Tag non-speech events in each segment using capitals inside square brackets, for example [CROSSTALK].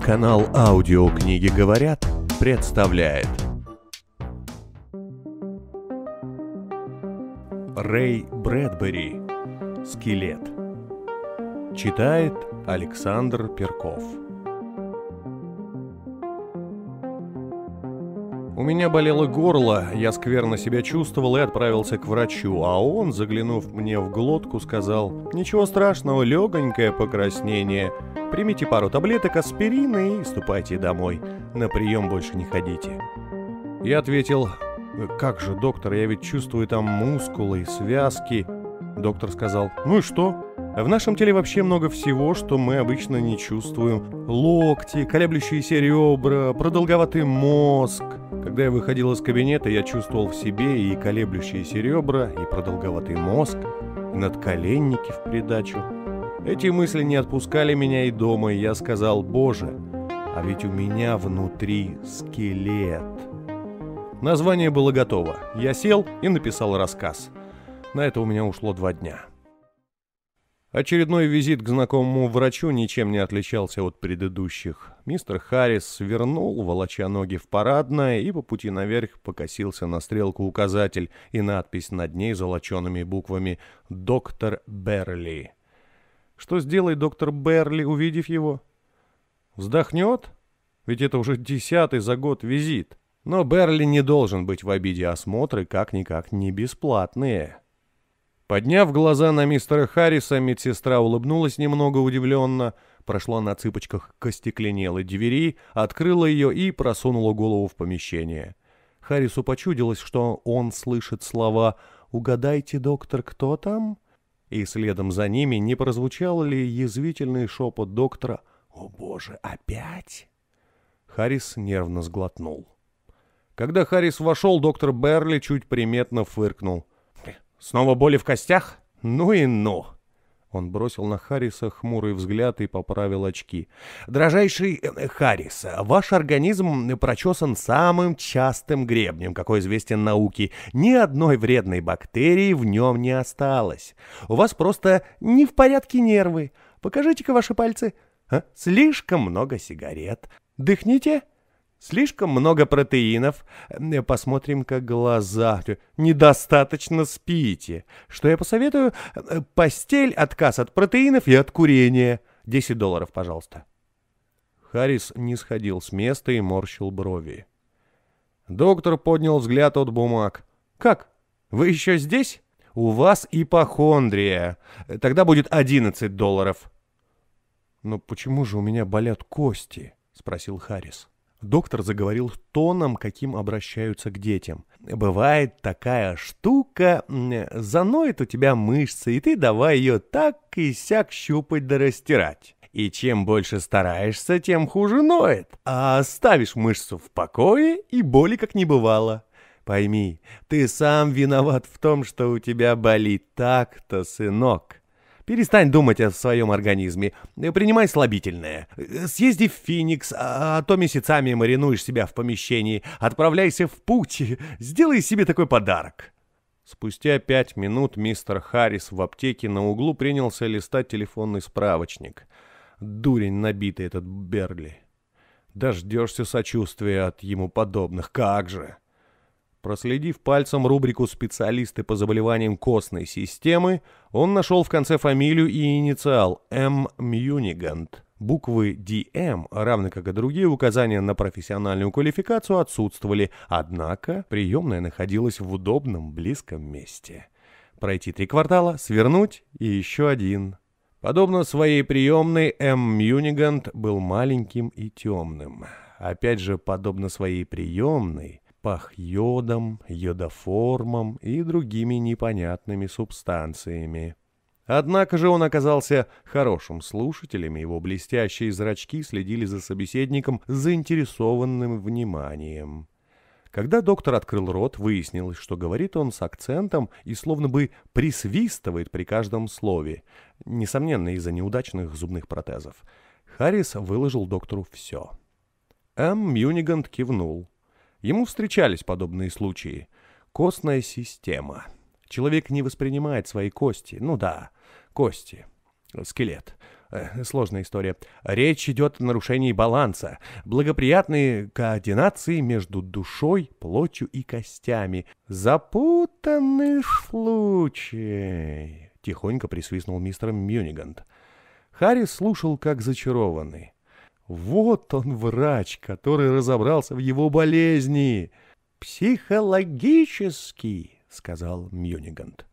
Канал «Аудиокниги говорят» представляет. Рэй Брэдбери. «Скелет» Читает Александр Перков У меня болело горло, я скверно себя чувствовал и отправился к врачу, а он, заглянув мне в глотку, сказал «Ничего страшного, легонькое покраснение. Примите пару таблеток аспирина и ступайте домой. На прием больше не ходите». Я ответил «Как же, доктор, я ведь чувствую там мускулы и связки». Доктор сказал «Ну и что?» В нашем теле вообще много всего, что мы обычно не чувствуем. Локти, колеблющиеся ребра, продолговатый мозг. Когда я выходил из кабинета, я чувствовал в себе и колеблющиеся ребра, и продолговатый мозг, и надколенники в придачу. Эти мысли не отпускали меня и дома, и я сказал, «Боже, а ведь у меня внутри скелет». Название было готово. Я сел и написал рассказ. На это у меня ушло два дня. Очередной визит к знакомому врачу ничем не отличался от предыдущих. Мистер Харрис свернул, волоча ноги в парадное, и по пути наверх покосился на стрелку-указатель и надпись над ней золочеными буквами «Доктор Берли». Что сделает доктор Берли, увидев его? Вздохнет? Ведь это уже десятый за год визит. Но Берли не должен быть в обиде осмотры, как-никак не бесплатные. Подняв глаза на мистера Харриса, медсестра улыбнулась немного удивленно, прошла на цыпочках к остекленелой двери, открыла ее и просунула голову в помещение. Харрису почудилось, что он слышит слова «Угадайте, доктор, кто там?» И следом за ними не прозвучал ли язвительный шепот доктора «О боже, опять?» Харрис нервно сглотнул. Когда Харрис вошел, доктор Берли чуть приметно фыркнул. «Снова боли в костях? Ну и ну!» Он бросил на Харриса хмурый взгляд и поправил очки. «Дорожайший э, Харрис, ваш организм прочесан самым частым гребнем, какой известен науке. Ни одной вредной бактерии в нем не осталось. У вас просто не в порядке нервы. Покажите-ка ваши пальцы. А? Слишком много сигарет. Дыхните?» Слишком много протеинов. Посмотрим, как глаза. Недостаточно спите. Что я посоветую? Постель, отказ от протеинов и от курения. 10 долларов, пожалуйста. Харрис не сходил с места и морщил брови. Доктор поднял взгляд от бумаг. «Как? Вы еще здесь? У вас ипохондрия. Тогда будет 11 долларов». «Но почему же у меня болят кости?» — спросил Харрис. Доктор заговорил тоном, каким обращаются к детям. «Бывает такая штука, заноет у тебя мышцы, и ты давай ее так и сяк щупать да растирать. И чем больше стараешься, тем хуже ноет. А оставишь мышцу в покое, и боли как не бывало. Пойми, ты сам виноват в том, что у тебя болит так-то, сынок. Перестань думать о своем организме. Принимай слабительное. Съезди в Феникс, а, а то месяцами маринуешь себя в помещении. Отправляйся в путь. Сделай себе такой подарок. Спустя пять минут мистер Харрис в аптеке на углу принялся листать телефонный справочник. Дурень набитый этот Берли. Дождешься сочувствия от ему подобных, как же. Проследив пальцем рубрику «Специалисты по заболеваниям костной системы», он нашел в конце фамилию и инициал М. Мьюнигант. Буквы DM, равно как и другие указания на профессиональную квалификацию, отсутствовали, однако приемная находилась в удобном, близком месте. Пройти три квартала, свернуть и еще один. Подобно своей приемной, М. Мьюнигант был маленьким и темным. Опять же, подобно своей приемной, пах йодом, йодоформом и другими непонятными субстанциями. Однако же он оказался хорошим слушателем, его блестящие зрачки следили за собеседником с заинтересованным вниманием. Когда доктор открыл рот, выяснилось, что говорит он с акцентом и словно бы присвистывает при каждом слове, несомненно, из-за неудачных зубных протезов. Харрис выложил доктору все. М. Мьюнигант кивнул. Ему встречались подобные случаи. Костная система. Человек не воспринимает свои кости. Ну да, кости. Скелет. Э, сложная история. Речь идет о нарушении баланса, благоприятной координации между душой, плотью и костями. Запутанный случай. Тихонько присвистнул мистер Мюнигант. Харрис слушал как зачарованный. Вот он врач, который разобрался в его болезни. «Психологический», — сказал Мюнигант.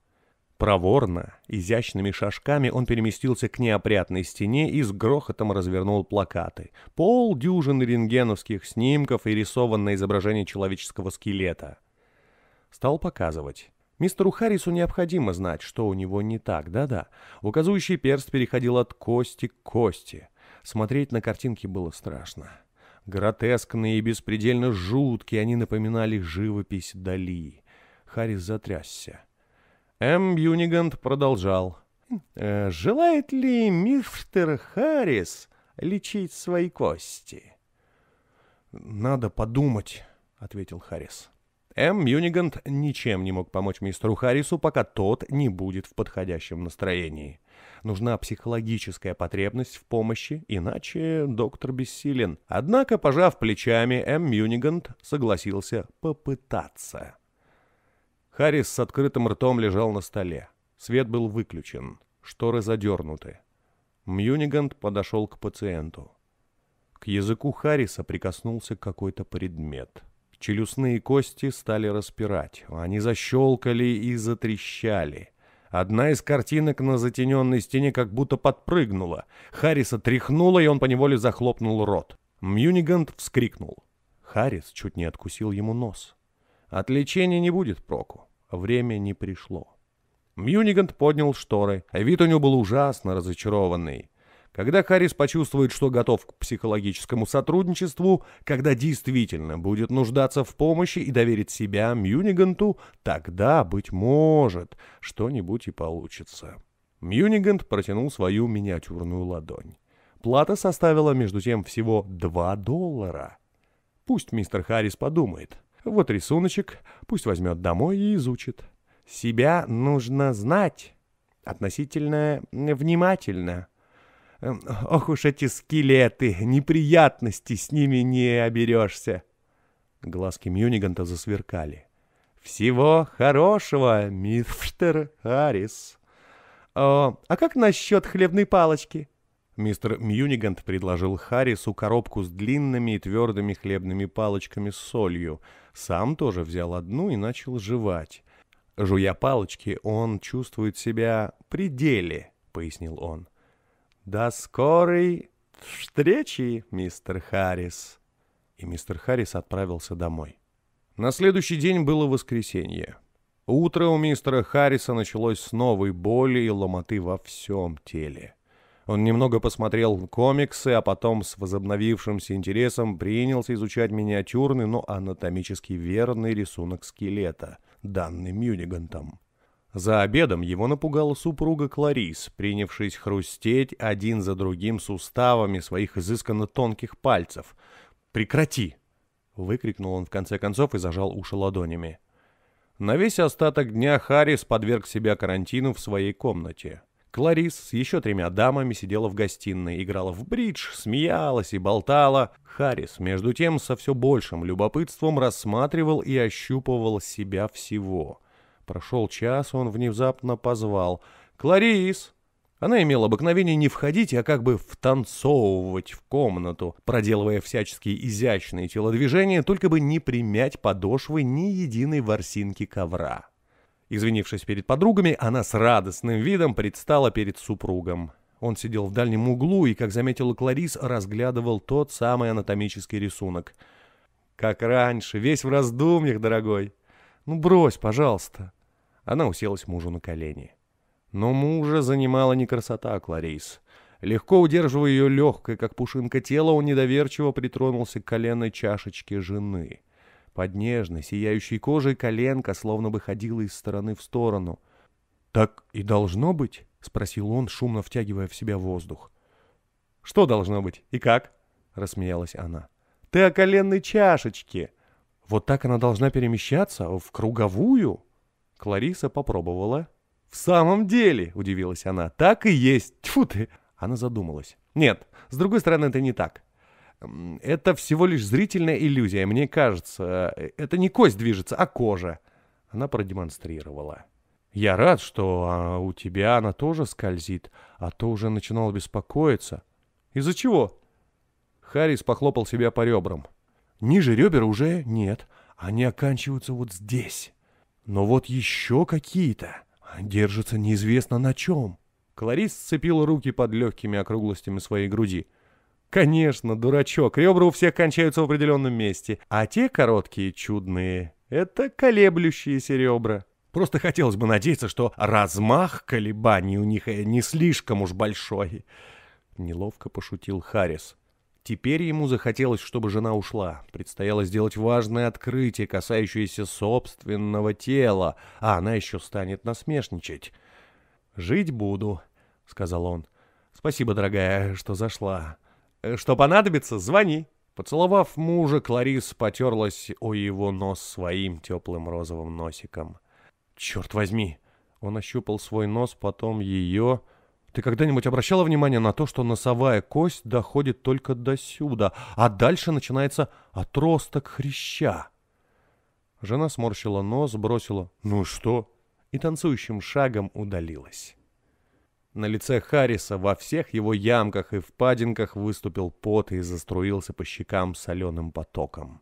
Проворно, изящными шажками он переместился к неопрятной стене и с грохотом развернул плакаты. Пол дюжины рентгеновских снимков и рисованное изображение человеческого скелета. Стал показывать. Мистеру Харрису необходимо знать, что у него не так, да-да. Указывающий перст переходил от кости к кости. Смотреть на картинки было страшно. Гротескные и беспредельно жуткие, они напоминали живопись Дали. Харрис затрясся. М. Юнигант продолжал. «Э, «Желает ли мистер Харрис лечить свои кости?» «Надо подумать», — ответил Харрис. М. Юнигант ничем не мог помочь мистеру Харрису, пока тот не будет в подходящем настроении. Нужна психологическая потребность в помощи, иначе доктор бессилен. Однако, пожав плечами, М. Юнигант согласился попытаться. Харрис с открытым ртом лежал на столе. Свет был выключен, шторы задернуты. Мьюнигант подошел к пациенту. К языку Харриса прикоснулся какой-то предмет. Челюстные кости стали распирать. Они защелкали и затрещали. Одна из картинок на затененной стене как будто подпрыгнула. Харриса тряхнула, и он поневоле захлопнул рот. Мьюнигант вскрикнул. Харрис чуть не откусил ему нос. От лечения не будет проку. Время не пришло. Мьюнигант поднял шторы, вид у него был ужасно разочарованный. Когда Харрис почувствует, что готов к психологическому сотрудничеству, когда действительно будет нуждаться в помощи и доверит себя Мьюниганту, тогда, быть может, что-нибудь и получится. Мьюнигант протянул свою миниатюрную ладонь. Плата составила, между тем, всего 2 доллара. Пусть мистер Харрис подумает. Вот рисуночек, пусть возьмет домой и изучит. Себя нужно знать. Относительно внимательно. Эм, ох уж эти скелеты, неприятности с ними не оберешься. Глазки Мюниганта засверкали. «Всего хорошего, мистер Харрис!» «О, а как насчет хлебной палочки?» Мистер Мьюнигант предложил Харрису коробку с длинными и твердыми хлебными палочками с солью. Сам тоже взял одну и начал жевать. Жуя палочки, он чувствует себя при деле, пояснил он. «До скорой встречи, мистер Харрис!» И мистер Харрис отправился домой. На следующий день было воскресенье. Утро у мистера Харриса началось с новой боли и ломоты во всем теле. Он немного посмотрел комиксы, а потом с возобновившимся интересом принялся изучать миниатюрный, но анатомически верный рисунок скелета, данный Мюнигантом. За обедом его напугала супруга Кларис, принявшись хрустеть один за другим суставами своих изысканно тонких пальцев. «Прекрати!» — выкрикнул он в конце концов и зажал уши ладонями. На весь остаток дня Харрис подверг себя карантину в своей комнате. Кларис с еще тремя дамами сидела в гостиной, играла в бридж, смеялась и болтала. Харрис, между тем, со все большим любопытством рассматривал и ощупывал себя всего. Прошел час, он внезапно позвал. «Кларис!» Она имела обыкновение не входить, а как бы втанцовывать в комнату, проделывая всяческие изящные телодвижения, только бы не примять подошвы ни единой ворсинки ковра. Извинившись перед подругами, она с радостным видом предстала перед супругом. Он сидел в дальнем углу и, как заметила Кларис, разглядывал тот самый анатомический рисунок. «Как раньше, весь в раздумьях, дорогой. Ну, брось, пожалуйста». Она уселась мужу на колени. Но мужа занимала не красота Кларис. Легко удерживая ее легкое, как пушинка тело, он недоверчиво притронулся к коленной чашечке жены. Под нежной, сияющей кожей коленка словно бы ходила из стороны в сторону. «Так и должно быть?» — спросил он, шумно втягивая в себя воздух. «Что должно быть? И как?» — рассмеялась она. «Ты о коленной чашечке!» «Вот так она должна перемещаться? В круговую?» Клариса попробовала. «В самом деле!» — удивилась она. «Так и есть! Тьфу ты! Она задумалась. Нет, с другой стороны, это не так. Это всего лишь зрительная иллюзия, мне кажется. Это не кость движется, а кожа. Она продемонстрировала. Я рад, что а, у тебя она тоже скользит, а то уже начинал беспокоиться. Из-за чего? Харрис похлопал себя по ребрам. Ниже ребер уже нет, они оканчиваются вот здесь. Но вот еще какие-то. Держатся неизвестно на чем. Кларис сцепила руки под легкими округлостями своей груди. Конечно, дурачок, ребра у всех кончаются в определенном месте, а те короткие, чудные, это колеблющиеся ребра. Просто хотелось бы надеяться, что размах колебаний у них не слишком уж большой. Неловко пошутил Харрис. Теперь ему захотелось, чтобы жена ушла. Предстояло сделать важное открытие, касающееся собственного тела, а она еще станет насмешничать. «Жить буду», — сказал он. «Спасибо, дорогая, что зашла. Что понадобится, звони». Поцеловав мужа, Кларис потерлась о его нос своим теплым розовым носиком. «Черт возьми!» Он ощупал свой нос, потом ее... Ты когда-нибудь обращала внимание на то, что носовая кость доходит только до сюда, а дальше начинается отросток хряща? Жена сморщила нос, бросила «Ну что?» и танцующим шагом удалилась. На лице Харриса во всех его ямках и впадинках выступил пот и заструился по щекам соленым потоком.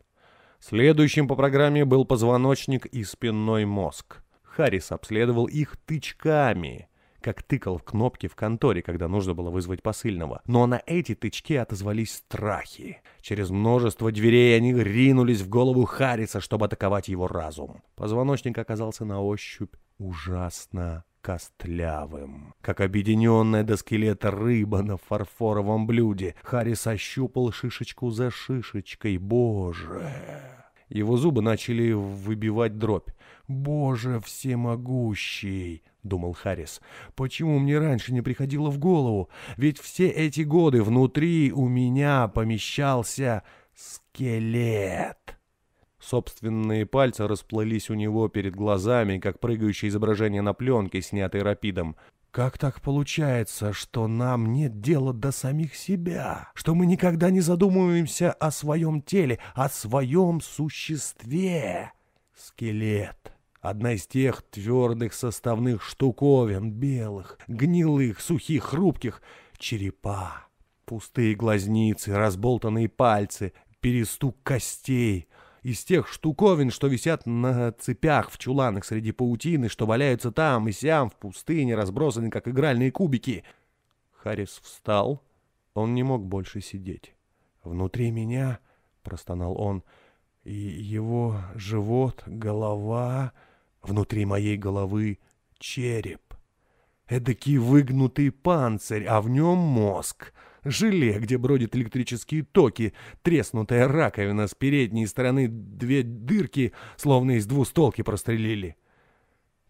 Следующим по программе был позвоночник и спинной мозг. Харрис обследовал их тычками — как тыкал в кнопки в конторе, когда нужно было вызвать посыльного. Но на эти тычки отозвались страхи. Через множество дверей они ринулись в голову Харриса, чтобы атаковать его разум. Позвоночник оказался на ощупь ужасно костлявым. Как объединенная до скелета рыба на фарфоровом блюде, Харрис ощупал шишечку за шишечкой. Боже! Его зубы начали выбивать дробь. «Боже всемогущий!» — думал Харрис. «Почему мне раньше не приходило в голову? Ведь все эти годы внутри у меня помещался скелет!» Собственные пальцы расплылись у него перед глазами, как прыгающее изображение на пленке, снятой рапидом. Как так получается, что нам нет дела до самих себя? Что мы никогда не задумываемся о своем теле, о своем существе? Скелет. Одна из тех твердых составных штуковин, белых, гнилых, сухих, хрупких. Черепа. Пустые глазницы, разболтанные пальцы, перестук костей — из тех штуковин, что висят на цепях в чуланах среди паутины, что валяются там и сям в пустыне, разбросаны, как игральные кубики. Харрис встал. Он не мог больше сидеть. «Внутри меня», — простонал он, — «и его живот, голова, внутри моей головы череп. Эдакий выгнутый панцирь, а в нем мозг» желе, где бродят электрические токи, треснутая раковина с передней стороны две дырки, словно из двустолки прострелили.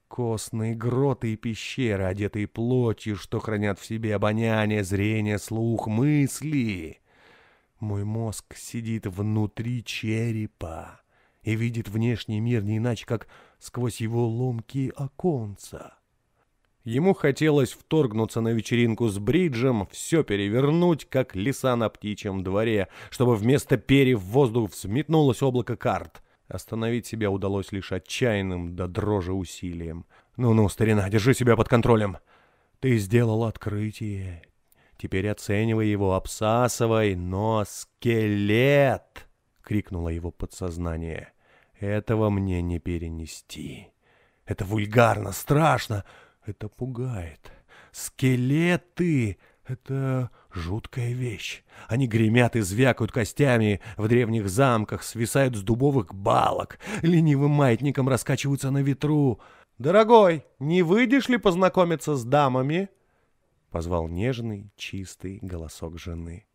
Костные гроты и пещеры, одетые плотью, что хранят в себе обоняние, зрение, слух, мысли. Мой мозг сидит внутри черепа и видит внешний мир не иначе, как сквозь его ломкие оконца. Ему хотелось вторгнуться на вечеринку с бриджем, все перевернуть, как леса на птичьем дворе, чтобы вместо перьев в воздух взметнулось облако карт. Остановить себя удалось лишь отчаянным до да дрожи усилием. «Ну-ну, старина, держи себя под контролем. Ты сделал открытие. Теперь оценивай его, обсасывай, но скелет!» — крикнуло его подсознание. «Этого мне не перенести. Это вульгарно, страшно!» Это пугает. Скелеты — это жуткая вещь. Они гремят и звякают костями в древних замках, свисают с дубовых балок, ленивым маятником раскачиваются на ветру. «Дорогой, не выйдешь ли познакомиться с дамами?» — позвал нежный, чистый голосок жены.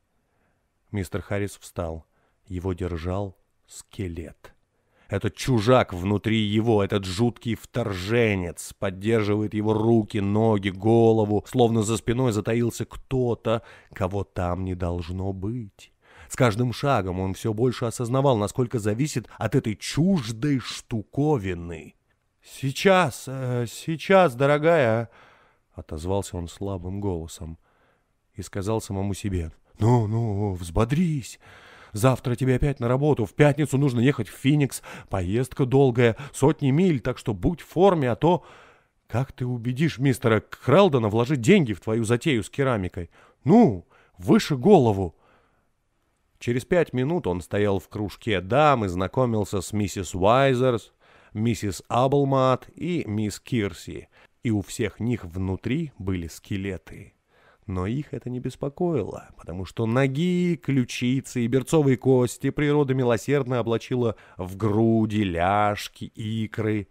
Мистер Харрис встал. Его держал скелет. Этот чужак внутри его, этот жуткий вторженец, поддерживает его руки, ноги, голову, словно за спиной затаился кто-то, кого там не должно быть. С каждым шагом он все больше осознавал, насколько зависит от этой чуждой штуковины. «Сейчас, э, сейчас, дорогая!» — отозвался он слабым голосом. и сказал самому себе, «Ну, ну, взбодрись, Завтра тебе опять на работу. В пятницу нужно ехать в Феникс. Поездка долгая, сотни миль, так что будь в форме, а то... Как ты убедишь мистера Крелдона вложить деньги в твою затею с керамикой? Ну, выше голову!» Через пять минут он стоял в кружке дам и знакомился с миссис Уайзерс, миссис Аблмат и мисс Кирси, и у всех них внутри были скелеты. Но их это не беспокоило, потому что ноги, ключицы и берцовые кости природа милосердно облачила в груди, ляжки, икры.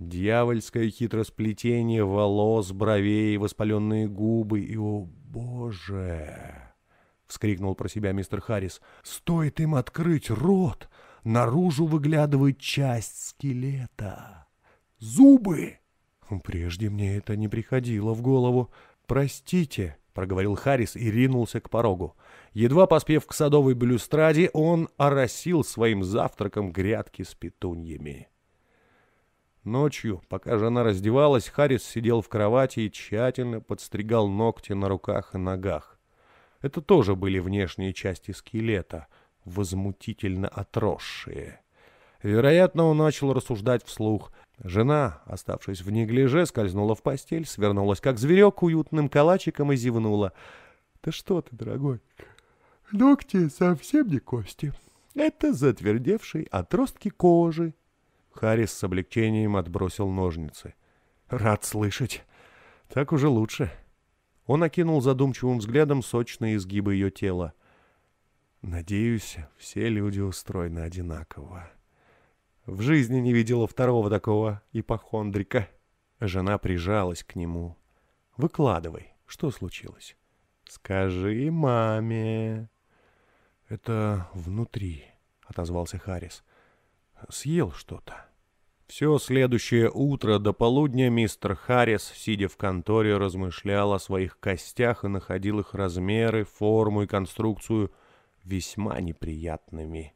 Дьявольское хитросплетение волос, бровей, воспаленные губы и, о боже! — вскрикнул про себя мистер Харрис. «Стоит им открыть рот, наружу выглядывает часть скелета. Зубы!» Прежде мне это не приходило в голову. «Простите», — проговорил Харрис и ринулся к порогу. Едва поспев к садовой блюстраде, он оросил своим завтраком грядки с петуньями. Ночью, пока жена раздевалась, Харрис сидел в кровати и тщательно подстригал ногти на руках и ногах. Это тоже были внешние части скелета, возмутительно отросшие. Вероятно, он начал рассуждать вслух. Жена, оставшись в неглиже, скользнула в постель, свернулась как зверек уютным калачиком и зевнула. «Да что ты, дорогой, ногти совсем не кости. Это затвердевшие отростки кожи». Харрис с облегчением отбросил ножницы. «Рад слышать. Так уже лучше». Он окинул задумчивым взглядом сочные изгибы ее тела. «Надеюсь, все люди устроены одинаково». В жизни не видела второго такого ипохондрика. Жена прижалась к нему. «Выкладывай, что случилось?» «Скажи маме». «Это внутри», — отозвался Харрис. «Съел что-то». Все следующее утро до полудня мистер Харрис, сидя в конторе, размышлял о своих костях и находил их размеры, форму и конструкцию весьма неприятными.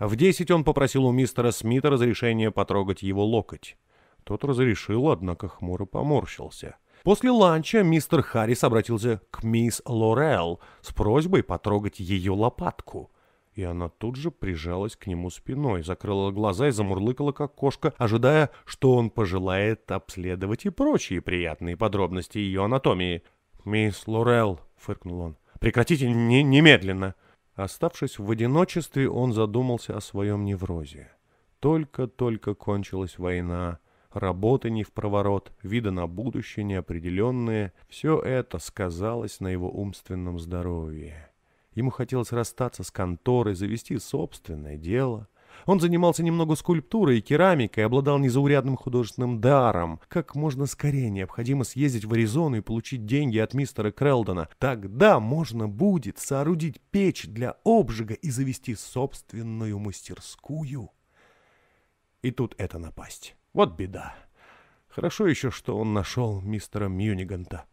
В десять он попросил у мистера Смита разрешения потрогать его локоть. Тот разрешил, однако хмуро поморщился. После ланча мистер Харрис обратился к мисс Лорел с просьбой потрогать ее лопатку. И она тут же прижалась к нему спиной, закрыла глаза и замурлыкала, как кошка, ожидая, что он пожелает обследовать и прочие приятные подробности ее анатомии. «Мисс Лорел», — фыркнул он, — «прекратите не немедленно». Оставшись в одиночестве, он задумался о своем неврозе. Только-только кончилась война, работы не в проворот, вида на будущее неопределенные. Все это сказалось на его умственном здоровье. Ему хотелось расстаться с конторой, завести собственное дело — он занимался немного скульптурой и керамикой, обладал незаурядным художественным даром. Как можно скорее необходимо съездить в Аризону и получить деньги от мистера Крелдона. Тогда можно будет соорудить печь для обжига и завести собственную мастерскую. И тут это напасть. Вот беда. Хорошо еще, что он нашел мистера Мюниганта.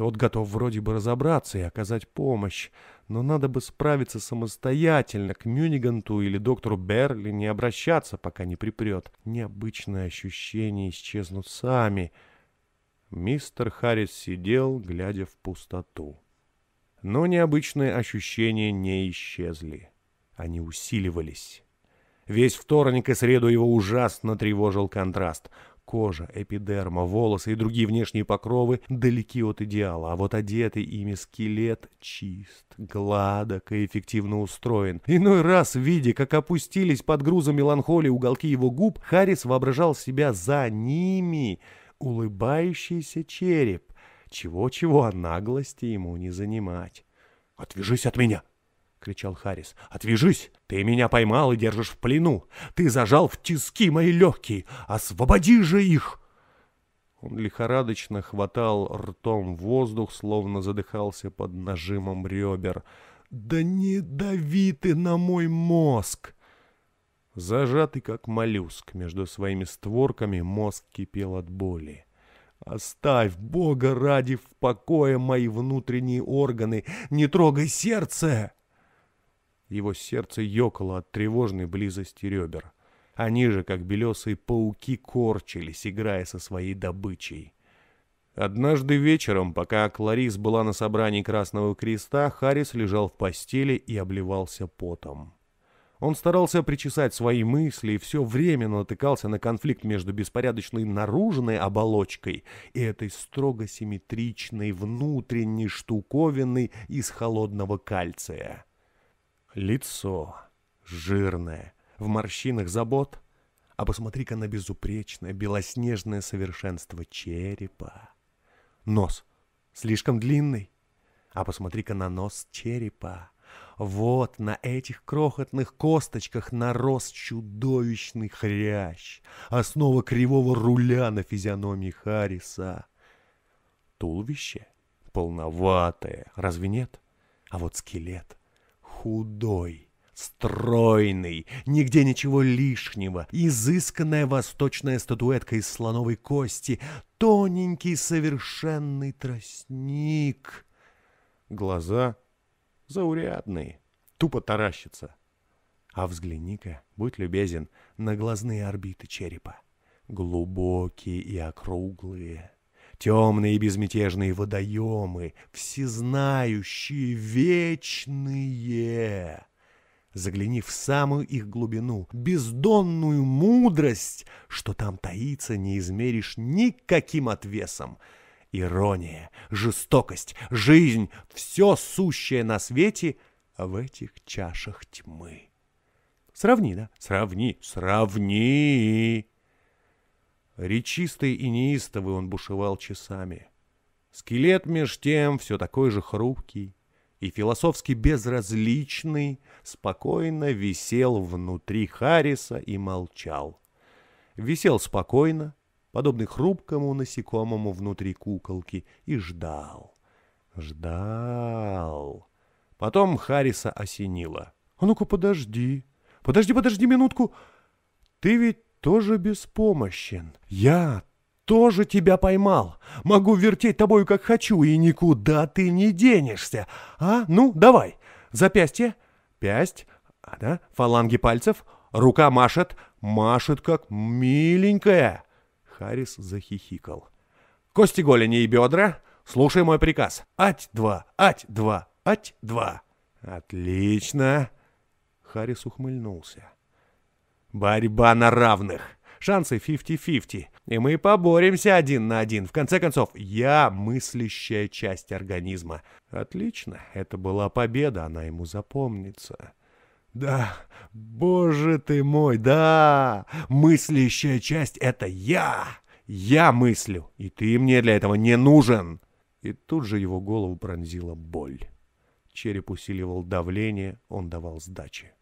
Тот готов вроде бы разобраться и оказать помощь, но надо бы справиться самостоятельно, к Мюниганту или доктору Берли не обращаться, пока не припрет. Необычные ощущения исчезнут сами. Мистер Харрис сидел, глядя в пустоту. Но необычные ощущения не исчезли. Они усиливались. Весь вторник и среду его ужасно тревожил контраст. Кожа, эпидерма, волосы и другие внешние покровы далеки от идеала, а вот одетый ими скелет чист, гладок и эффективно устроен. Иной раз, видя, как опустились под грузом меланхолии уголки его губ, Харрис воображал себя за ними, улыбающийся череп. Чего-чего, а наглости ему не занимать. «Отвяжись от меня!» — кричал Харрис. «Отвяжись! Ты меня поймал и держишь в плену! Ты зажал в тиски мои легкие! Освободи же их!» Он лихорадочно хватал ртом воздух, словно задыхался под нажимом ребер. «Да не дави ты на мой мозг!» Зажатый как моллюск между своими створками, мозг кипел от боли. «Оставь, Бога ради, в покое мои внутренние органы! Не трогай сердце!» Его сердце ёкало от тревожной близости ребер. Они же, как белесые пауки, корчились, играя со своей добычей. Однажды вечером, пока Кларис была на собрании Красного Креста, Харрис лежал в постели и обливался потом. Он старался причесать свои мысли и все время натыкался на конфликт между беспорядочной наружной оболочкой и этой строго симметричной внутренней штуковиной из холодного кальция. Лицо жирное, в морщинах забот, а посмотри-ка на безупречное белоснежное совершенство черепа. Нос слишком длинный, а посмотри-ка на нос черепа. Вот на этих крохотных косточках нарос чудовищный хрящ, основа кривого руля на физиономии Харриса. Туловище полноватое, разве нет? А вот скелет худой, стройный, нигде ничего лишнего, изысканная восточная статуэтка из слоновой кости, тоненький совершенный тростник. Глаза заурядные, тупо таращится. А взгляни-ка, будь любезен, на глазные орбиты черепа. Глубокие и округлые, темные и безмятежные водоемы, всезнающие, вечные. Загляни в самую их глубину, бездонную мудрость, что там таится, не измеришь никаким отвесом — Ирония, жестокость, жизнь, все сущее на свете в этих чашах тьмы. Сравни, да? Сравни, сравни. Речистый и неистовый он бушевал часами. Скелет меж тем все такой же хрупкий и философски безразличный спокойно висел внутри Харриса и молчал. Висел спокойно, подобный хрупкому насекомому внутри куколки, и ждал. Ждал. Потом Харриса осенило. «А ну-ка, подожди. Подожди, подожди минутку. Ты ведь тоже беспомощен. Я тоже тебя поймал. Могу вертеть тобою, как хочу, и никуда ты не денешься. А? Ну, давай. Запястье. Пясть. А, да? Фаланги пальцев. Рука машет. Машет, как миленькая. Харрис захихикал. «Кости голени и бедра, слушай мой приказ. Ать-два, ать-два, ать-два». «Отлично!» Харрис ухмыльнулся. «Борьба на равных. Шансы 50-50. И мы поборемся один на один. В конце концов, я мыслящая часть организма. Отлично. Это была победа, она ему запомнится». Да, боже ты мой, да, мыслящая часть — это я. Я мыслю, и ты мне для этого не нужен. И тут же его голову пронзила боль. Череп усиливал давление, он давал сдачи.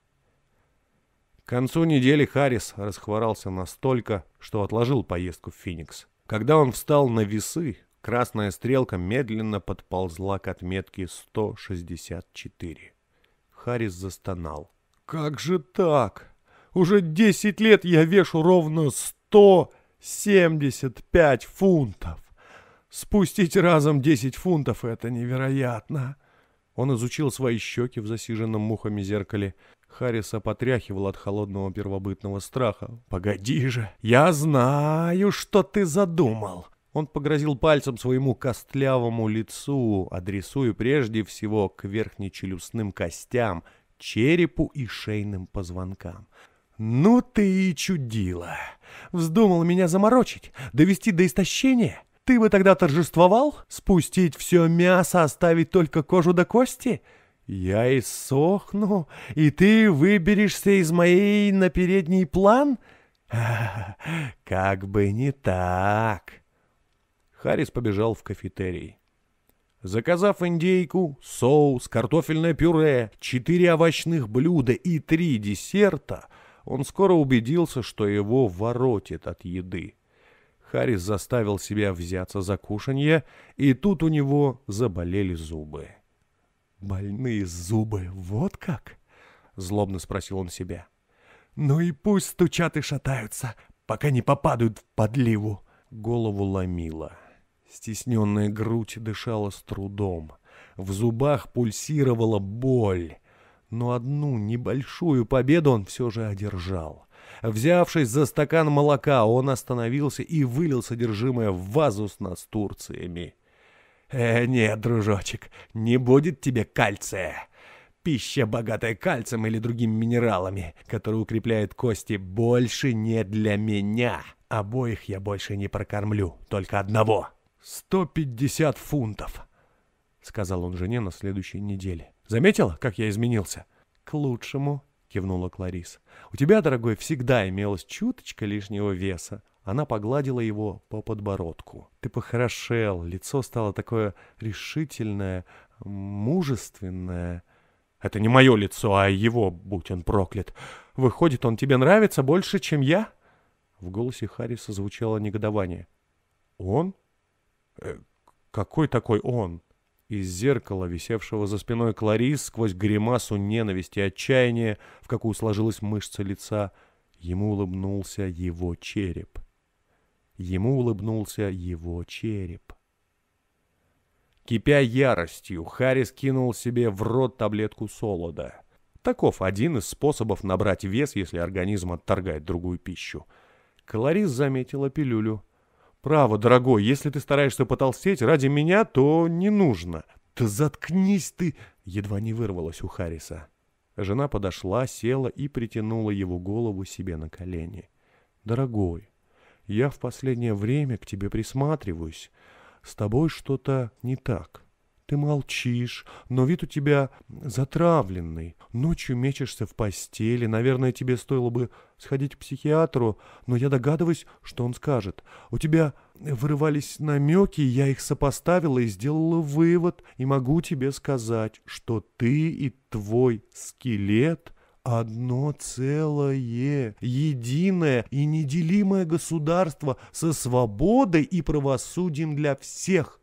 К концу недели Харрис расхворался настолько, что отложил поездку в Феникс. Когда он встал на весы, красная стрелка медленно подползла к отметке 164. Харрис застонал. Как же так? Уже десять лет я вешу ровно сто семьдесят пять фунтов. Спустить разом десять фунтов — это невероятно. Он изучил свои щеки в засиженном мухами зеркале. Харриса потряхивал от холодного первобытного страха. «Погоди же, я знаю, что ты задумал!» Он погрозил пальцем своему костлявому лицу, адресуя прежде всего к верхнечелюстным костям — черепу и шейным позвонкам. «Ну ты и чудила! Вздумал меня заморочить, довести до истощения? Ты бы тогда торжествовал? Спустить все мясо, оставить только кожу до кости?» «Я иссохну, и ты выберешься из моей на передний план?» [LAUGHS] «Как бы не так!» Харрис побежал в кафетерий. Заказав индейку, соус, картофельное пюре, четыре овощных блюда и три десерта, он скоро убедился, что его воротит от еды. Харрис заставил себя взяться за кушанье, и тут у него заболели зубы. «Больные зубы, вот как?» — злобно спросил он себя. «Ну и пусть стучат и шатаются, пока не попадают в подливу». Голову ломило. Стесненная грудь дышала с трудом. В зубах пульсировала боль. Но одну небольшую победу он все же одержал. Взявшись за стакан молока, он остановился и вылил содержимое в вазу с настурциями. «Э, нет, дружочек, не будет тебе кальция. Пища, богатая кальцием или другими минералами, которые укрепляют кости, больше не для меня. Обоих я больше не прокормлю, только одного. Сто пятьдесят фунтов», — сказал он жене на следующей неделе. «Заметила, как я изменился?» «К лучшему», — кивнула Кларис. «У тебя, дорогой, всегда имелась чуточка лишнего веса. Она погладила его по подбородку. «Ты похорошел, лицо стало такое решительное, мужественное». «Это не мое лицо, а его, будь он проклят. Выходит, он тебе нравится больше, чем я?» В голосе Харриса звучало негодование. «Он? Э, какой такой он?» Из зеркала, висевшего за спиной Кларис, сквозь гримасу ненависти и отчаяния, в какую сложилась мышца лица, ему улыбнулся его череп. Ему улыбнулся его череп. Кипя яростью, Харрис кинул себе в рот таблетку солода. Таков один из способов набрать вес, если организм отторгает другую пищу. Кларис заметила пилюлю. «Право, дорогой, если ты стараешься потолстеть ради меня, то не нужно». «Да заткнись ты!» — едва не вырвалось у Харриса. Жена подошла, села и притянула его голову себе на колени. «Дорогой, я в последнее время к тебе присматриваюсь. С тобой что-то не так. Ты молчишь, но вид у тебя затравленный. Ночью мечешься в постели. Наверное, тебе стоило бы сходить к психиатру, но я догадываюсь, что он скажет. У тебя вырывались намеки, я их сопоставила и сделала вывод. И могу тебе сказать, что ты и твой скелет — одно целое, единое и неделимое государство со свободой и правосудием для всех.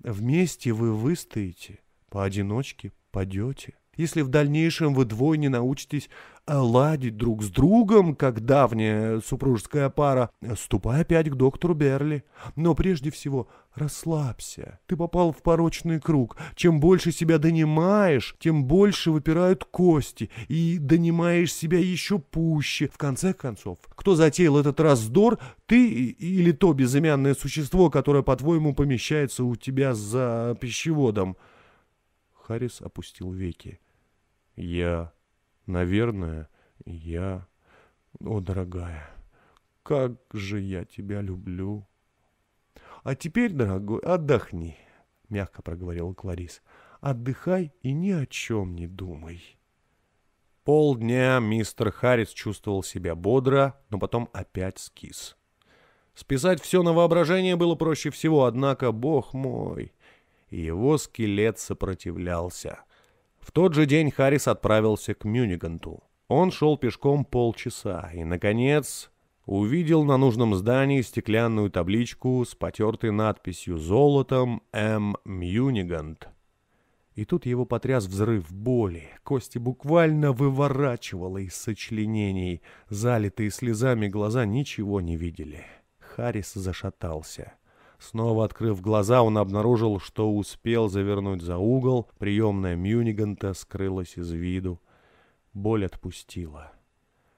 Вместе вы выстоите, поодиночке падете. Если в дальнейшем вы двое не научитесь ладить друг с другом, как давняя супружеская пара, ступай опять к доктору Берли. Но прежде всего расслабься. Ты попал в порочный круг. Чем больше себя донимаешь, тем больше выпирают кости, и донимаешь себя еще пуще. В конце концов, кто затеял этот раздор, ты или то безымянное существо, которое, по-твоему, помещается у тебя за пищеводом? Харрис опустил веки. Я Наверное, я... О, дорогая, как же я тебя люблю. А теперь, дорогой, отдохни, мягко проговорил Кларис. Отдыхай и ни о чем не думай. Полдня мистер Харрис чувствовал себя бодро, но потом опять скис. Списать все на воображение было проще всего, однако, бог мой, его скелет сопротивлялся. В тот же день Харрис отправился к Мюниганту. Он шел пешком полчаса и, наконец, увидел на нужном здании стеклянную табличку с потертой надписью золотом «М. Мюнигант». И тут его потряс взрыв боли. Кости буквально выворачивало из сочленений. Залитые слезами глаза ничего не видели. Харрис зашатался. Снова открыв глаза, он обнаружил, что успел завернуть за угол, приемная Мюниганта скрылась из виду. Боль отпустила.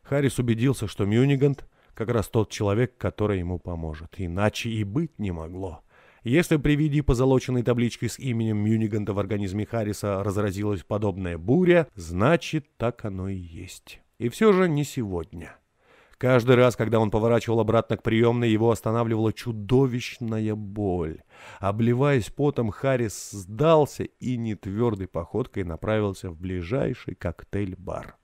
Харрис убедился, что Мюнигант как раз тот человек, который ему поможет. Иначе и быть не могло. Если при виде позолоченной таблички с именем Мюниганта в организме Харриса разразилась подобная буря, значит, так оно и есть. И все же не сегодня. Каждый раз, когда он поворачивал обратно к приемной, его останавливала чудовищная боль. Обливаясь потом, Харрис сдался и нетвердой походкой направился в ближайший коктейль-бар.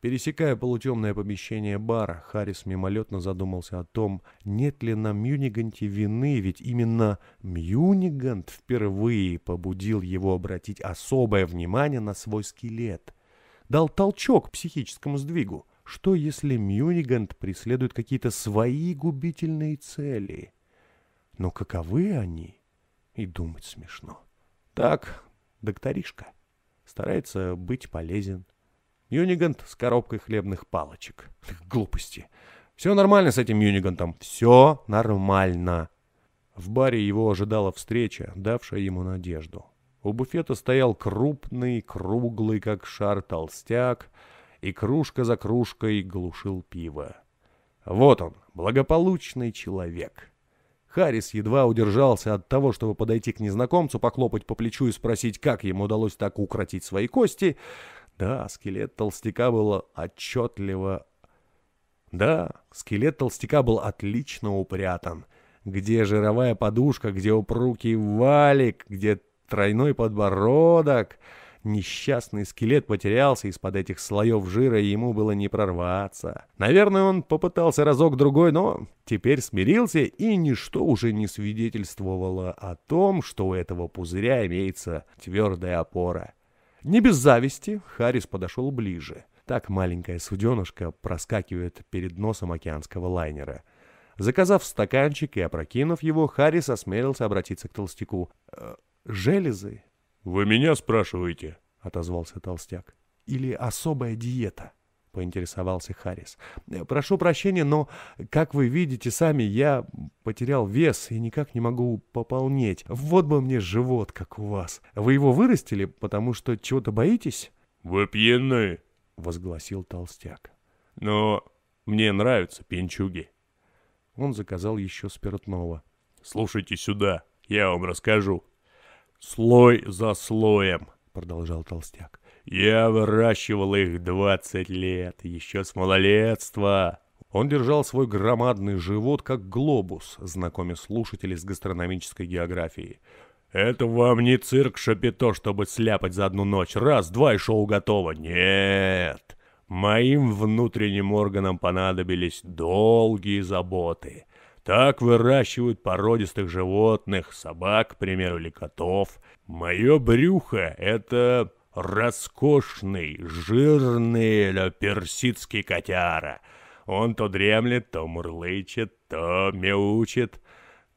Пересекая полутемное помещение бара, Харрис мимолетно задумался о том, нет ли на Мюниганте вины, ведь именно Мюнигант впервые побудил его обратить особое внимание на свой скелет. Дал толчок психическому сдвигу. Что, если Мюнигант преследует какие-то свои губительные цели? Но каковы они? И думать смешно. Так, докторишка. Старается быть полезен. Мюнигант с коробкой хлебных палочек. Глупости. Все нормально с этим Мюнигантом. Все нормально. В баре его ожидала встреча, давшая ему надежду. У буфета стоял крупный, круглый, как шар, толстяк, и кружка за кружкой глушил пиво. Вот он, благополучный человек. Харрис едва удержался от того, чтобы подойти к незнакомцу, поклопать по плечу и спросить, как ему удалось так укротить свои кости. Да, скелет толстяка был отчетливо... Да, скелет толстяка был отлично упрятан. Где жировая подушка, где упругий валик, где тройной подбородок... Несчастный скелет потерялся из-под этих слоев жира, и ему было не прорваться. Наверное, он попытался разок-другой, но теперь смирился, и ничто уже не свидетельствовало о том, что у этого пузыря имеется твердая опора. Не без зависти Харрис подошел ближе. Так маленькая суденышка проскакивает перед носом океанского лайнера. Заказав стаканчик и опрокинув его, Харрис осмелился обратиться к толстяку. «Э, «Железы «Вы меня спрашиваете?» — отозвался толстяк. «Или особая диета?» — поинтересовался Харрис. «Прошу прощения, но, как вы видите сами, я потерял вес и никак не могу пополнеть. Вот бы мне живот, как у вас. Вы его вырастили, потому что чего-то боитесь?» «Вы пьяны!» — возгласил толстяк. «Но мне нравятся пенчуги». Он заказал еще спиртного. «Слушайте сюда, я вам расскажу», «Слой за слоем», — продолжал толстяк. «Я выращивал их двадцать лет, еще с малолетства». Он держал свой громадный живот как глобус, знакомя слушателей с гастрономической географией. «Это вам не цирк Шапито, чтобы сляпать за одну ночь. Раз, два и шоу готово. Нет. Моим внутренним органам понадобились долгие заботы. Так выращивают породистых животных, собак, к примеру, или котов. Мое брюхо — это роскошный, жирный персидский котяра. Он то дремлет, то мурлычет, то мяучит,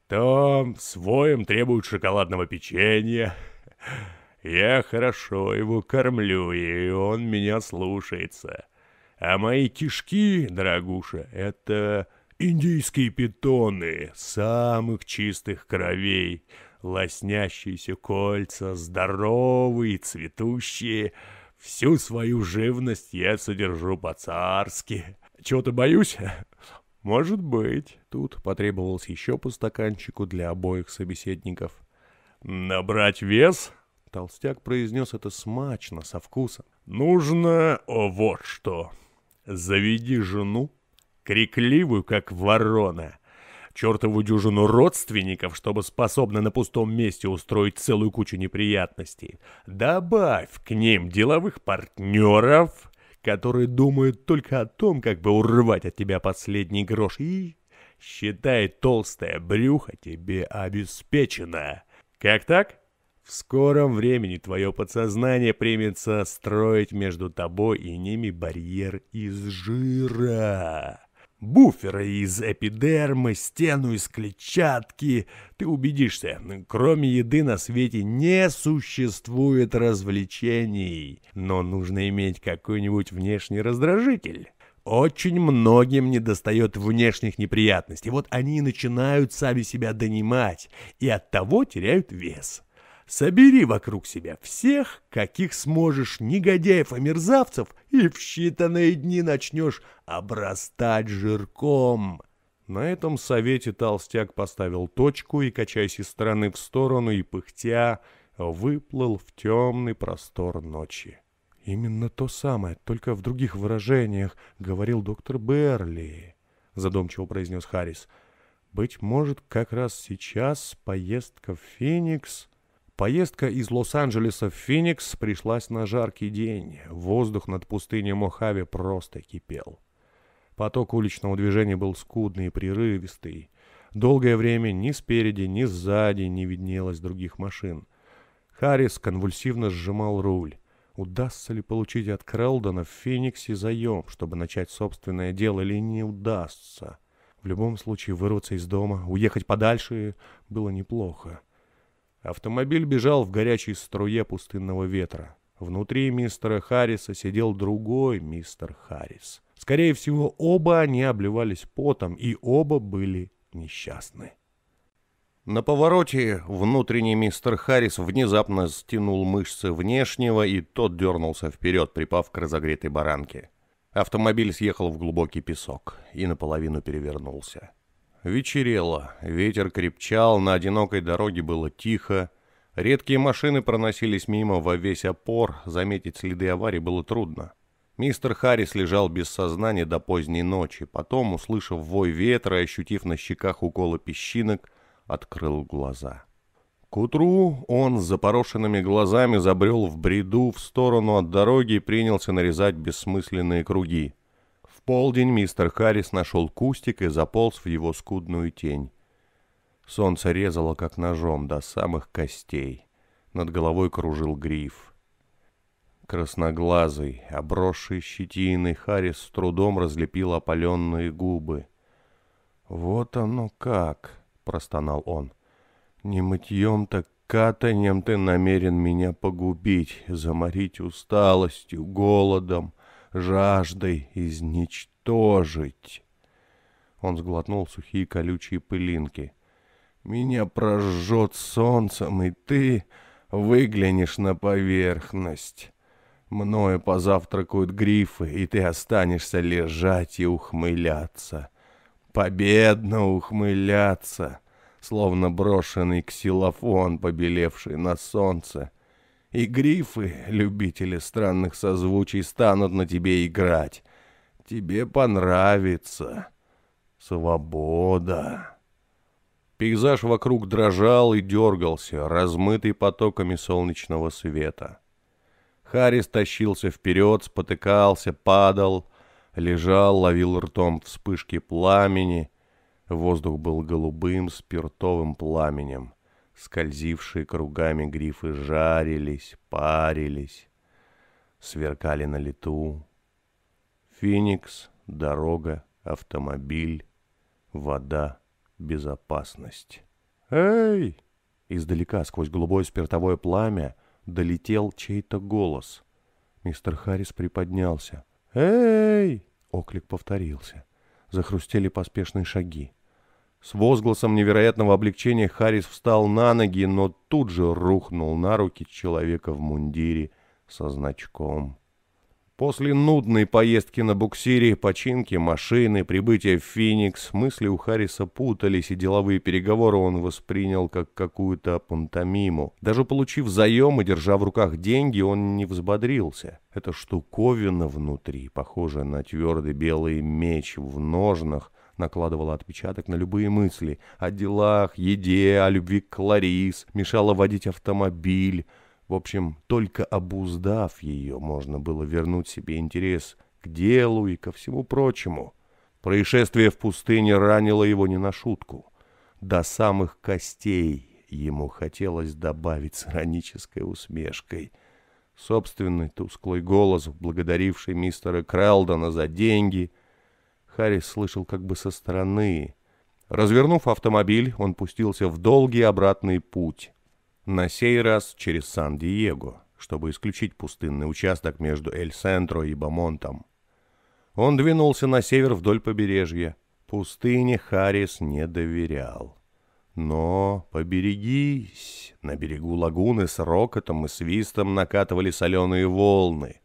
то своим требует шоколадного печенья. Я хорошо его кормлю, и он меня слушается. А мои кишки, дорогуша, это Индийские питоны самых чистых кровей, лоснящиеся кольца, здоровые, цветущие. Всю свою живность я содержу по-царски. Чего-то боюсь? [LAUGHS] Может быть. Тут потребовалось еще по стаканчику для обоих собеседников. Набрать вес? Толстяк произнес это смачно, со вкусом. Нужно о, вот что. Заведи жену, крикливую, как ворона, чертову дюжину родственников, чтобы способны на пустом месте устроить целую кучу неприятностей. Добавь к ним деловых партнеров, которые думают только о том, как бы урвать от тебя последний грош, и, считай, толстое брюхо тебе обеспечено. Как так? В скором времени твое подсознание примется строить между тобой и ними барьер из жира буфера из эпидермы, стену из клетчатки. Ты убедишься, кроме еды на свете не существует развлечений, но нужно иметь какой-нибудь внешний раздражитель. Очень многим недостает внешних неприятностей. Вот они начинают сами себя донимать и от того теряют вес. Собери вокруг себя всех, каких сможешь, негодяев и мерзавцев, и в считанные дни начнешь обрастать жирком. На этом совете толстяк поставил точку и, качаясь из стороны в сторону и пыхтя, выплыл в темный простор ночи. «Именно то самое, только в других выражениях», — говорил доктор Берли, — задумчиво произнес Харрис. «Быть может, как раз сейчас поездка в Феникс...» Поездка из Лос-Анджелеса в Феникс пришлась на жаркий день. Воздух над пустыней Мохаве просто кипел. Поток уличного движения был скудный и прерывистый. Долгое время ни спереди, ни сзади не виднелось других машин. Харрис конвульсивно сжимал руль. Удастся ли получить от Крелдона в Фениксе заем, чтобы начать собственное дело, или не удастся? В любом случае, вырваться из дома, уехать подальше было неплохо. Автомобиль бежал в горячей струе пустынного ветра. Внутри мистера Харриса сидел другой мистер Харрис. Скорее всего, оба они обливались потом, и оба были несчастны. На повороте внутренний мистер Харрис внезапно стянул мышцы внешнего, и тот дернулся вперед, припав к разогретой баранке. Автомобиль съехал в глубокий песок и наполовину перевернулся. Вечерело, ветер крепчал, на одинокой дороге было тихо, редкие машины проносились мимо во весь опор, заметить следы аварии было трудно. Мистер Харрис лежал без сознания до поздней ночи, потом, услышав вой ветра и ощутив на щеках уколы песчинок, открыл глаза. К утру он с запорошенными глазами забрел в бреду в сторону от дороги и принялся нарезать бессмысленные круги. Полдень мистер Харрис нашел кустик и заполз в его скудную тень. Солнце резало, как ножом, до самых костей. Над головой кружил гриф. Красноглазый, обросший щетиной, Харрис с трудом разлепил опаленные губы. «Вот оно как!» простонал он. «Не мытьем, так катанием ты намерен меня погубить, заморить усталостью, голодом, жаждой, изничтожить». Он сглотнул сухие колючие пылинки. «Меня прожжет солнцем, и ты выглянешь на поверхность. Мною позавтракают грифы, и ты останешься лежать и ухмыляться» победно ухмыляться, словно брошенный ксилофон, побелевший на солнце. И грифы, любители странных созвучий, станут на тебе играть. Тебе понравится. Свобода. Пейзаж вокруг дрожал и дергался, размытый потоками солнечного света. Харрис тащился вперед, спотыкался, падал, Лежал, ловил ртом вспышки пламени. Воздух был голубым спиртовым пламенем. Скользившие кругами грифы жарились, парились, сверкали на лету. Феникс, дорога, автомобиль, вода, безопасность. «Эй!» Издалека, сквозь голубое спиртовое пламя, долетел чей-то голос. Мистер Харрис приподнялся. «Эй!» — оклик повторился. Захрустели поспешные шаги. С возгласом невероятного облегчения Харрис встал на ноги, но тут же рухнул на руки человека в мундире со значком После нудной поездки на буксире, починки машины, прибытия в Феникс, мысли у Харриса путались, и деловые переговоры он воспринял как какую-то пантомиму. Даже получив заем и держа в руках деньги, он не взбодрился. Эта штуковина внутри, похожая на твердый белый меч в ножнах, накладывала отпечаток на любые мысли о делах, еде, о любви к Кларис, мешала водить автомобиль, в общем, только обуздав ее, можно было вернуть себе интерес к делу и ко всему прочему. Происшествие в пустыне ранило его не на шутку. До самых костей ему хотелось добавить с иронической усмешкой. Собственный тусклый голос, благодаривший мистера Крэлдона за деньги, Харрис слышал как бы со стороны. Развернув автомобиль, он пустился в долгий обратный путь. На сей раз через Сан-Диего, чтобы исключить пустынный участок между Эль-Сентро и Бамонтом. Он двинулся на север вдоль побережья. Пустыне Харрис не доверял. Но поберегись! На берегу лагуны с рокотом и свистом накатывали соленые волны.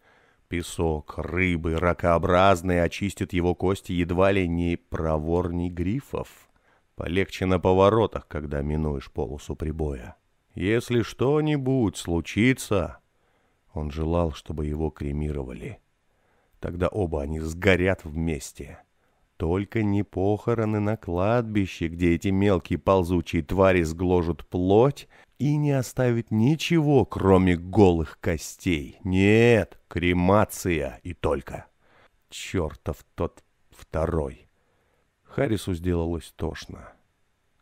Песок, рыбы, ракообразные очистят его кости едва ли не проворней грифов. Полегче на поворотах, когда минуешь полосу прибоя. Если что-нибудь случится, он желал, чтобы его кремировали. Тогда оба они сгорят вместе. Только не похороны на кладбище, где эти мелкие ползучие твари сгложат плоть и не оставят ничего, кроме голых костей. Нет, кремация и только. Чертов тот второй. Харрису сделалось тошно.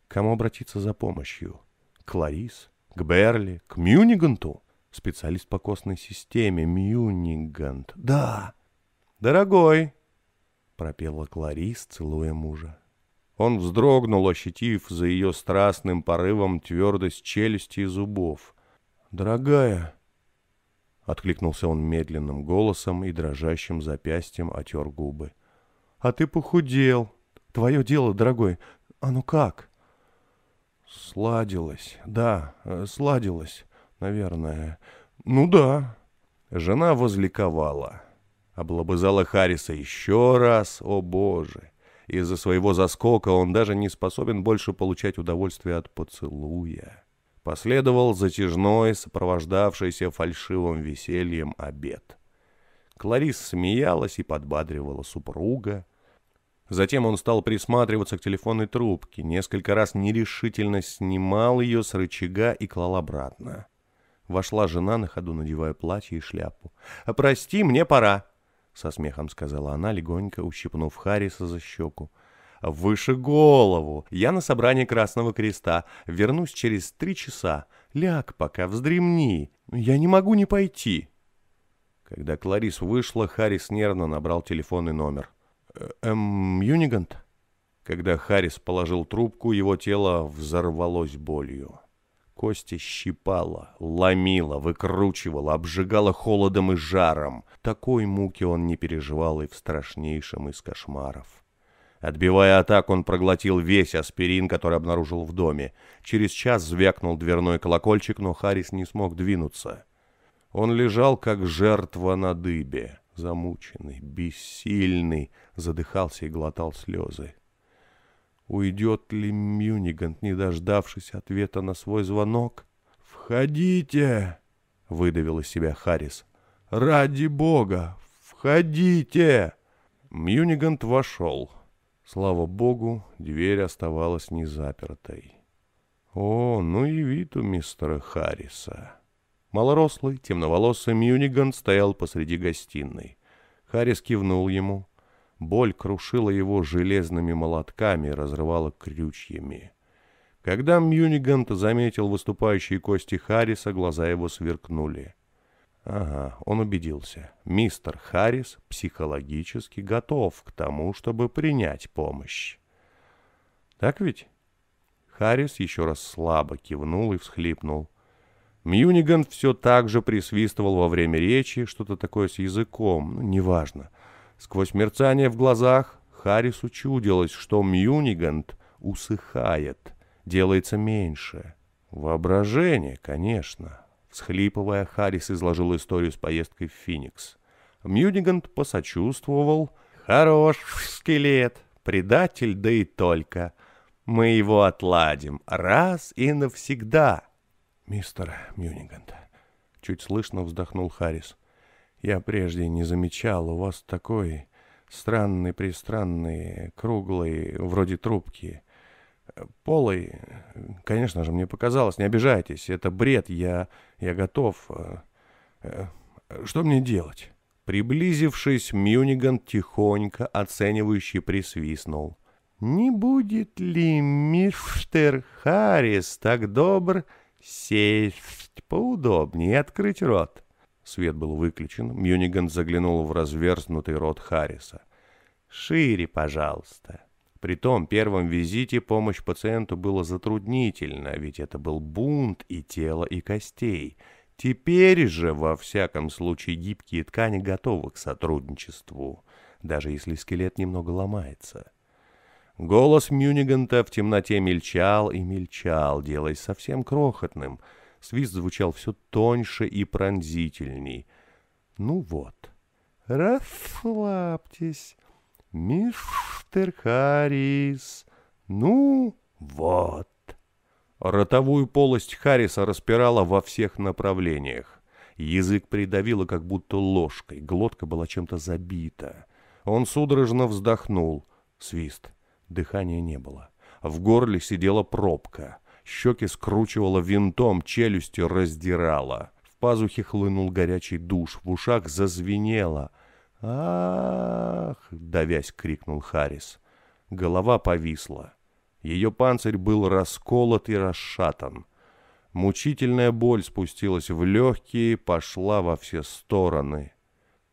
Кому обратиться за помощью? Кларис? К Берли, к Мюниганту? Специалист по костной системе, Мюнигант. Да. Дорогой, пропела Кларис, целуя мужа. Он вздрогнул, ощутив за ее страстным порывом твердость челюсти и зубов. «Дорогая!» — откликнулся он медленным голосом и дрожащим запястьем отер губы. «А ты похудел. Твое дело, дорогой. А ну как?» Сладилось, да, э, сладилось, наверное. Ну да. Жена возликовала. Облобызала Харриса еще раз, о боже. Из-за своего заскока он даже не способен больше получать удовольствие от поцелуя. Последовал затяжной, сопровождавшийся фальшивым весельем обед. Кларис смеялась и подбадривала супруга. Затем он стал присматриваться к телефонной трубке, несколько раз нерешительно снимал ее с рычага и клал обратно. Вошла жена на ходу, надевая платье и шляпу. «А «Прости, мне пора», — со смехом сказала она, легонько ущипнув Харриса за щеку. «Выше голову! Я на собрании Красного Креста. Вернусь через три часа. Ляг пока, вздремни. Я не могу не пойти». Когда Кларис вышла, Харрис нервно набрал телефонный номер. «Эм, Юнигант?» Когда Харрис положил трубку, его тело взорвалось болью. Кости щипало, ломило, выкручивало, обжигало холодом и жаром. Такой муки он не переживал и в страшнейшем из кошмаров. Отбивая атаку, он проглотил весь аспирин, который обнаружил в доме. Через час звякнул дверной колокольчик, но Харрис не смог двинуться. Он лежал, как жертва на дыбе, замученный, бессильный, задыхался и глотал слезы. Уйдет ли Мюнигант, не дождавшись ответа на свой звонок? «Входите!» — выдавил из себя Харрис. «Ради бога! Входите!» Мюнигант вошел. Слава богу, дверь оставалась незапертой. О, ну и вид у мистера Харриса. Малорослый, темноволосый Мюниган стоял посреди гостиной. Харрис кивнул ему. Боль крушила его железными молотками и разрывала крючьями. Когда Мьюнигант заметил выступающие кости Харриса, глаза его сверкнули. Ага, он убедился. Мистер Харрис психологически готов к тому, чтобы принять помощь. Так ведь? Харрис еще раз слабо кивнул и всхлипнул. Мьюниган все так же присвистывал во время речи, что-то такое с языком, ну, неважно. Сквозь мерцание в глазах Харрису чудилось, что Мьюнигант усыхает, делается меньше. Воображение, конечно. Всхлипывая, Харрис изложил историю с поездкой в Феникс. Мьюнигант посочувствовал. «Хорош скелет, предатель, да и только. Мы его отладим раз и навсегда». «Мистер Мьюнигант», — чуть слышно вздохнул Харрис. Я прежде не замечал, у вас такой странный, пристранный, круглый, вроде трубки. Полый, конечно же, мне показалось, не обижайтесь, это бред, я, я готов. Что мне делать? Приблизившись, Мюниган тихонько, оценивающий, присвистнул. «Не будет ли мистер Харрис так добр сесть поудобнее и открыть рот?» Свет был выключен. Мюниган заглянул в разверзнутый рот Харриса. «Шире, пожалуйста». При том первом визите помощь пациенту было затруднительно, ведь это был бунт и тела, и костей. Теперь же, во всяком случае, гибкие ткани готовы к сотрудничеству, даже если скелет немного ломается. Голос Мюниганта в темноте мельчал и мельчал, делаясь совсем крохотным — Свист звучал все тоньше и пронзительней. Ну вот. Расслабьтесь, мистер Харрис. Ну вот. Ротовую полость Харриса распирала во всех направлениях. Язык придавило как будто ложкой, глотка была чем-то забита. Он судорожно вздохнул. Свист. Дыхания не было. В горле сидела пробка. Щеки скручивало винтом, челюсти раздирало. В пазухе хлынул горячий душ, в ушах зазвенело. «Ах!» — давясь крикнул Харрис. Голова повисла. Ее панцирь был расколот и расшатан. Мучительная боль спустилась в легкие, пошла во все стороны.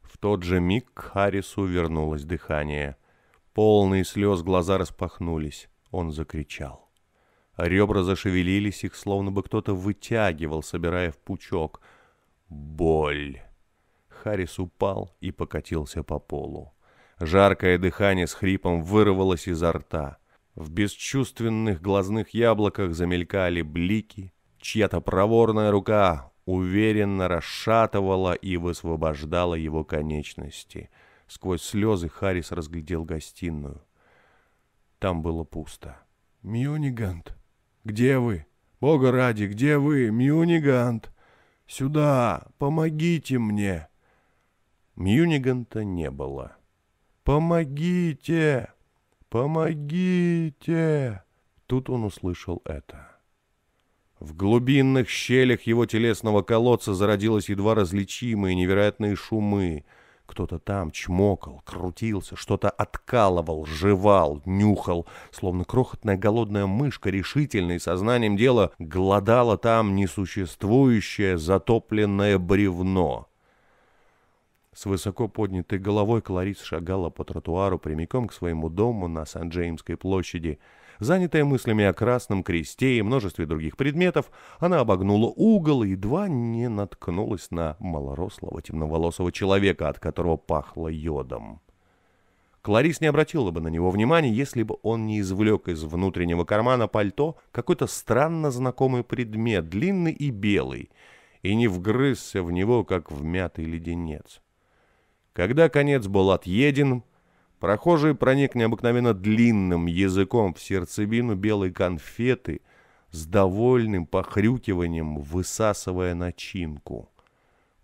В тот же миг к Харрису вернулось дыхание. Полные слез глаза распахнулись. Он закричал. Ребра зашевелились, их словно бы кто-то вытягивал, собирая в пучок. Боль. Харрис упал и покатился по полу. Жаркое дыхание с хрипом вырвалось изо рта. В бесчувственных глазных яблоках замелькали блики, чья-то проворная рука уверенно расшатывала и высвобождала его конечности. Сквозь слезы Харрис разглядел гостиную. Там было пусто. «Мюнигант, где вы? Бога ради, где вы, Мюнигант? Сюда, помогите мне!» Мюниганта не было. «Помогите! Помогите!» Тут он услышал это. В глубинных щелях его телесного колодца зародилось едва различимые невероятные шумы. Кто-то там чмокал, крутился, что-то откалывал, жевал, нюхал, словно крохотная голодная мышка решительной сознанием дела глодала там несуществующее затопленное бревно. С высоко поднятой головой Кларис шагала по тротуару прямиком к своему дому на Сан-Джеймской площади — Занятая мыслями о Красном Кресте и множестве других предметов, она обогнула угол и едва не наткнулась на малорослого темноволосого человека, от которого пахло йодом. Кларис не обратила бы на него внимания, если бы он не извлек из внутреннего кармана пальто какой-то странно знакомый предмет, длинный и белый, и не вгрызся в него, как в мятый леденец. Когда конец был отъеден, Прохожий проник необыкновенно длинным языком в сердцевину белой конфеты с довольным похрюкиванием, высасывая начинку.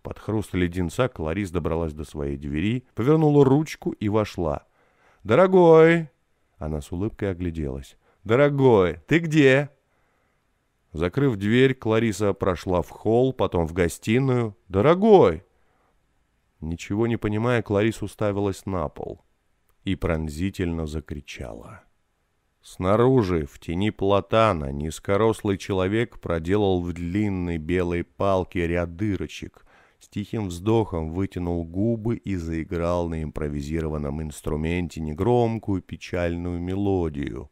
Под хруст леденца Кларис добралась до своей двери, повернула ручку и вошла. «Дорогой!» Она с улыбкой огляделась. «Дорогой, ты где?» Закрыв дверь, Клариса прошла в холл, потом в гостиную. «Дорогой!» Ничего не понимая, Кларис уставилась на пол и пронзительно закричала. Снаружи, в тени платана, низкорослый человек проделал в длинной белой палке ряд дырочек, с тихим вздохом вытянул губы и заиграл на импровизированном инструменте негромкую печальную мелодию.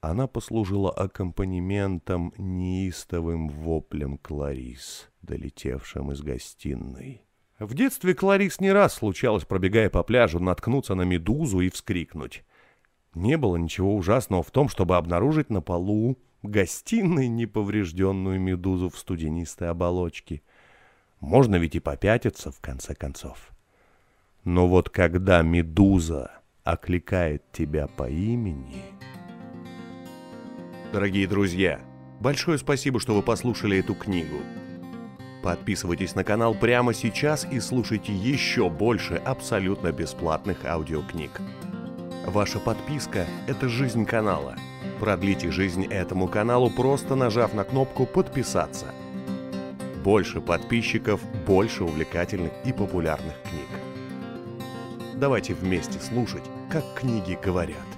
Она послужила аккомпанементом неистовым воплем Кларис, долетевшим из гостиной. В детстве Кларис не раз случалось, пробегая по пляжу, наткнуться на медузу и вскрикнуть. Не было ничего ужасного в том, чтобы обнаружить на полу гостиной неповрежденную медузу в студенистой оболочке. Можно ведь и попятиться, в конце концов. Но вот когда медуза окликает тебя по имени... Дорогие друзья, большое спасибо, что вы послушали эту книгу. Подписывайтесь на канал прямо сейчас и слушайте еще больше абсолютно бесплатных аудиокниг. Ваша подписка – это жизнь канала. Продлите жизнь этому каналу, просто нажав на кнопку «Подписаться». Больше подписчиков, больше увлекательных и популярных книг. Давайте вместе слушать, как книги говорят.